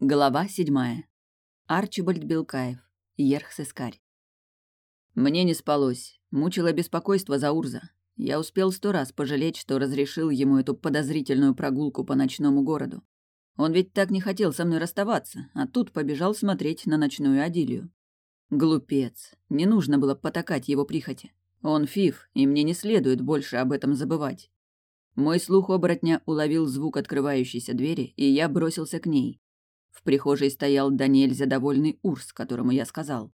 Глава седьмая. Арчибальд Белкаев. Ерхсескарь. Мне не спалось. Мучило беспокойство за Урза. Я успел сто раз пожалеть, что разрешил ему эту подозрительную прогулку по ночному городу. Он ведь так не хотел со мной расставаться, а тут побежал смотреть на ночную адилию. Глупец. Не нужно было потакать его прихоти. Он фиф, и мне не следует больше об этом забывать. Мой слух оборотня уловил звук открывающейся двери, и я бросился к ней. В прихожей стоял да нельзя довольный Урс, которому я сказал.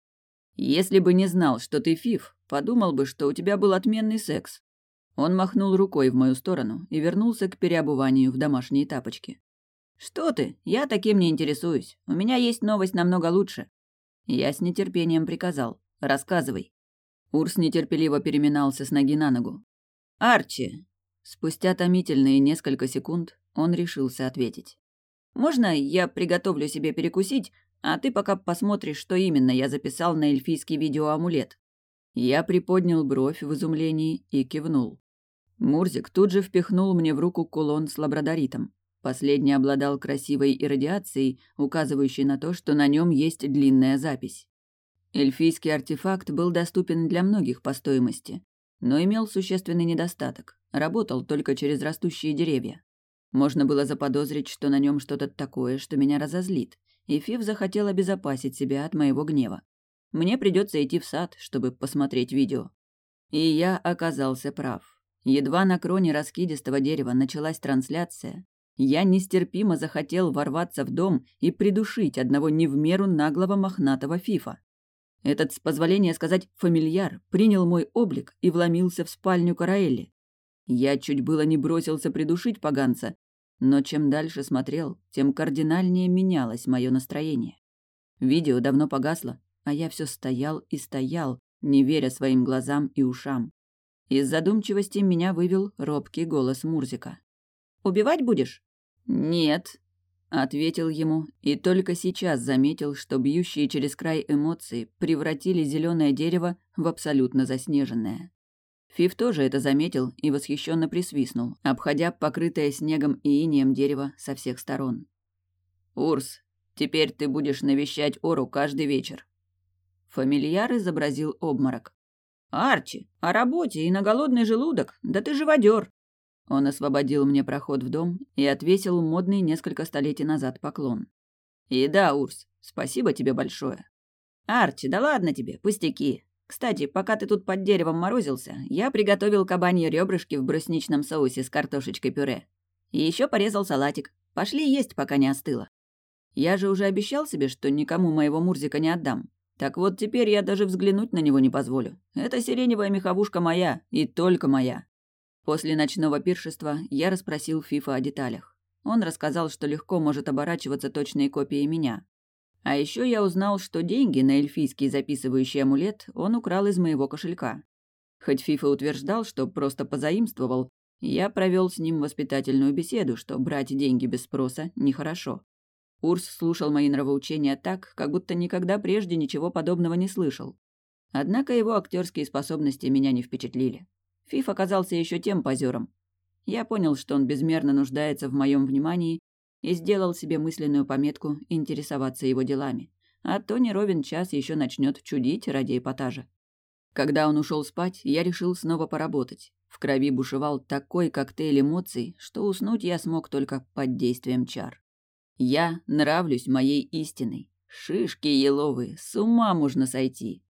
«Если бы не знал, что ты фиф, подумал бы, что у тебя был отменный секс». Он махнул рукой в мою сторону и вернулся к переобуванию в домашние тапочки. «Что ты? Я таким не интересуюсь. У меня есть новость намного лучше». Я с нетерпением приказал. «Рассказывай». Урс нетерпеливо переминался с ноги на ногу. «Арчи!» Спустя томительные несколько секунд он решился ответить. Можно я приготовлю себе перекусить, а ты пока посмотришь, что именно я записал на эльфийский видеоамулет?» Я приподнял бровь в изумлении и кивнул. Мурзик тут же впихнул мне в руку кулон с лабрадоритом. Последний обладал красивой иррадиацией, указывающей на то, что на нем есть длинная запись. Эльфийский артефакт был доступен для многих по стоимости, но имел существенный недостаток. Работал только через растущие деревья. Можно было заподозрить, что на нем что-то такое, что меня разозлит, и Фив захотел обезопасить себя от моего гнева. Мне придется идти в сад, чтобы посмотреть видео. И я оказался прав. Едва на кроне раскидистого дерева началась трансляция, я нестерпимо захотел ворваться в дом и придушить одного не в меру наглого мохнатого фифа. Этот, с позволения сказать, фамильяр принял мой облик и вломился в спальню Караэлли. Я чуть было не бросился придушить поганца, но чем дальше смотрел, тем кардинальнее менялось мое настроение. Видео давно погасло, а я все стоял и стоял, не веря своим глазам и ушам. Из задумчивости меня вывел робкий голос Мурзика. «Убивать будешь?» «Нет», — ответил ему, и только сейчас заметил, что бьющие через край эмоции превратили зеленое дерево в абсолютно заснеженное. Фиф тоже это заметил и восхищенно присвистнул, обходя покрытое снегом и инеем дерево со всех сторон. «Урс, теперь ты будешь навещать Ору каждый вечер». Фамильяр изобразил обморок. «Арчи, о работе и на голодный желудок? Да ты живодер!» Он освободил мне проход в дом и отвесил модный несколько столетий назад поклон. «И да, Урс, спасибо тебе большое». «Арчи, да ладно тебе, пустяки. Кстати, пока ты тут под деревом морозился, я приготовил кабаньи ребрышки в брусничном соусе с картошечкой-пюре. И еще порезал салатик. Пошли есть, пока не остыло. Я же уже обещал себе, что никому моего Мурзика не отдам. Так вот теперь я даже взглянуть на него не позволю. Эта сиреневая меховушка моя, и только моя. После ночного пиршества я расспросил Фифа о деталях. Он рассказал, что легко может оборачиваться точной копией меня, а еще я узнал, что деньги на эльфийский записывающий амулет он украл из моего кошелька. Хоть Фифа утверждал, что просто позаимствовал, я провел с ним воспитательную беседу, что брать деньги без спроса нехорошо. Урс слушал мои нравоучения так, как будто никогда прежде ничего подобного не слышал. Однако его актерские способности меня не впечатлили. Фиф оказался еще тем позером. Я понял, что он безмерно нуждается в моем внимании и сделал себе мысленную пометку интересоваться его делами. А то не ровен час еще начнет чудить ради эпатажа. Когда он ушел спать, я решил снова поработать. В крови бушевал такой коктейль эмоций, что уснуть я смог только под действием чар. Я нравлюсь моей истиной. Шишки еловые, с ума можно сойти.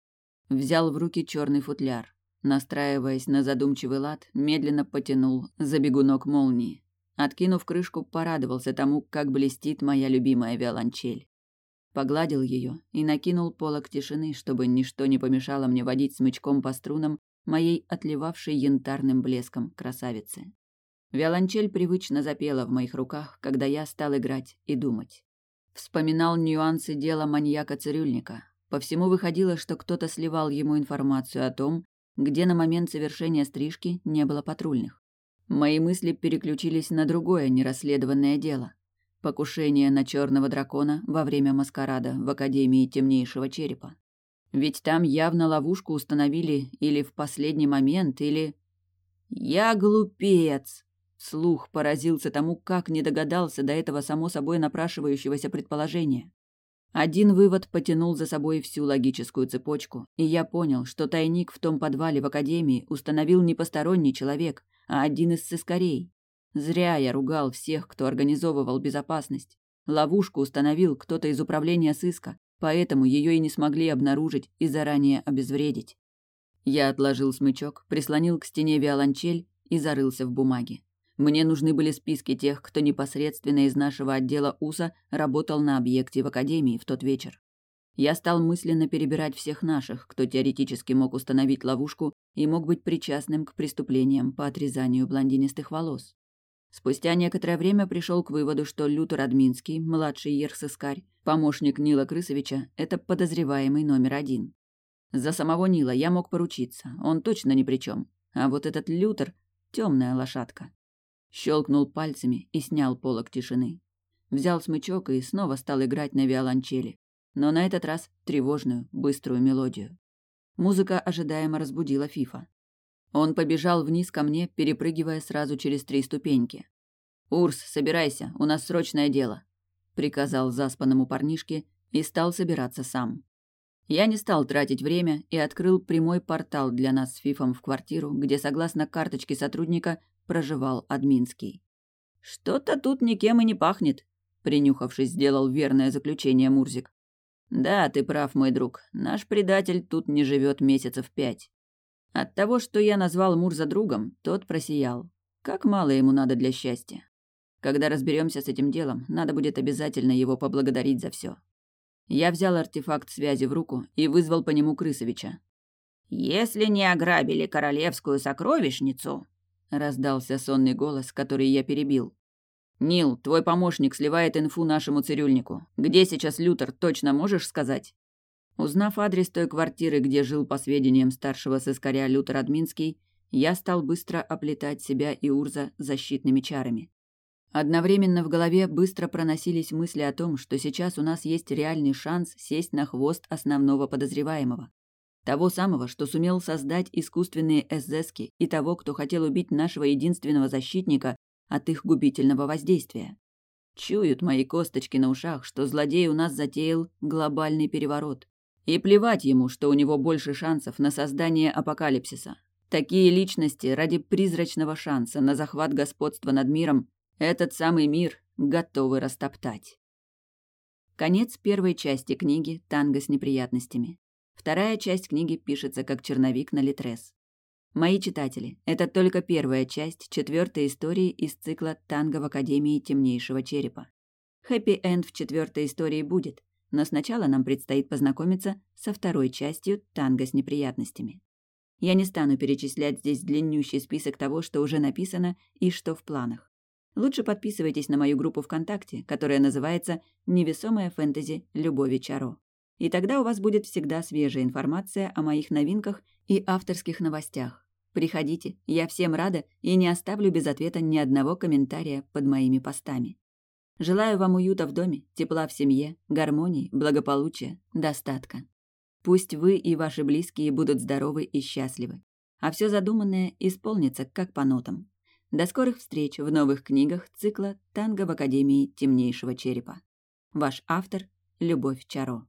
Взял в руки черный футляр. Настраиваясь на задумчивый лад, медленно потянул за бегунок молнии. Откинув крышку, порадовался тому, как блестит моя любимая виолончель. Погладил ее и накинул полок тишины, чтобы ничто не помешало мне водить смычком по струнам моей отливавшей янтарным блеском красавицы. Виолончель привычно запела в моих руках, когда я стал играть и думать. Вспоминал нюансы дела маньяка-цирюльника. По всему выходило, что кто-то сливал ему информацию о том, где на момент совершения стрижки не было патрульных. Мои мысли переключились на другое нерасследованное дело. Покушение на черного дракона во время маскарада в Академии Темнейшего Черепа. Ведь там явно ловушку установили или в последний момент, или... «Я глупец!» — вслух поразился тому, как не догадался до этого само собой напрашивающегося предположения. Один вывод потянул за собой всю логическую цепочку, и я понял, что тайник в том подвале в академии установил не посторонний человек, а один из сыскарей. Зря я ругал всех, кто организовывал безопасность. Ловушку установил кто-то из управления сыска, поэтому ее и не смогли обнаружить и заранее обезвредить. Я отложил смычок, прислонил к стене виолончель и зарылся в бумаге. Мне нужны были списки тех, кто непосредственно из нашего отдела УСА работал на объекте в Академии в тот вечер. Я стал мысленно перебирать всех наших, кто теоретически мог установить ловушку и мог быть причастным к преступлениям по отрезанию блондинистых волос. Спустя некоторое время пришел к выводу, что Лютер Админский, младший ерсыскарь, помощник Нила Крысовича, это подозреваемый номер один. За самого Нила я мог поручиться, он точно ни при чем. А вот этот Лютер — темная лошадка. Щелкнул пальцами и снял полок тишины. Взял смычок и снова стал играть на виолончели. Но на этот раз тревожную, быструю мелодию. Музыка ожидаемо разбудила Фифа. Он побежал вниз ко мне, перепрыгивая сразу через три ступеньки. «Урс, собирайся, у нас срочное дело», — приказал заспанному парнишке и стал собираться сам. Я не стал тратить время и открыл прямой портал для нас с Фифом в квартиру, где, согласно карточке сотрудника, проживал Админский. «Что-то тут никем и не пахнет», — принюхавшись, сделал верное заключение Мурзик. «Да, ты прав, мой друг. Наш предатель тут не живет месяцев пять. От того, что я назвал Мурза другом, тот просиял. Как мало ему надо для счастья. Когда разберемся с этим делом, надо будет обязательно его поблагодарить за все. Я взял артефакт связи в руку и вызвал по нему Крысовича. «Если не ограбили королевскую сокровищницу, раздался сонный голос, который я перебил. Нил, твой помощник сливает инфу нашему цирюльнику. Где сейчас Лютер, точно можешь сказать? Узнав адрес той квартиры, где жил по сведениям старшего сыскаря Лютер Админский, я стал быстро оплетать себя и Урза защитными чарами. Одновременно в голове быстро проносились мысли о том, что сейчас у нас есть реальный шанс сесть на хвост основного подозреваемого. Того самого, что сумел создать искусственные эсэски, и того, кто хотел убить нашего единственного защитника от их губительного воздействия. Чуют мои косточки на ушах, что злодей у нас затеял глобальный переворот. И плевать ему, что у него больше шансов на создание апокалипсиса. Такие личности ради призрачного шанса на захват господства над миром этот самый мир готовы растоптать. Конец первой части книги «Танго с неприятностями». Вторая часть книги пишется как черновик на Литрес. Мои читатели, это только первая часть четвертой истории из цикла «Танго в Академии темнейшего черепа». Хэппи-энд в четвертой истории будет, но сначала нам предстоит познакомиться со второй частью «Танго с неприятностями». Я не стану перечислять здесь длиннющий список того, что уже написано и что в планах. Лучше подписывайтесь на мою группу ВКонтакте, которая называется «Невесомая фэнтези Любови Чаро». И тогда у вас будет всегда свежая информация о моих новинках и авторских новостях. Приходите, я всем рада и не оставлю без ответа ни одного комментария под моими постами. Желаю вам уюта в доме, тепла в семье, гармонии, благополучия, достатка. Пусть вы и ваши близкие будут здоровы и счастливы, а все задуманное исполнится как по нотам. До скорых встреч в новых книгах цикла «Танго в Академии темнейшего черепа». Ваш автор – Любовь Чаро.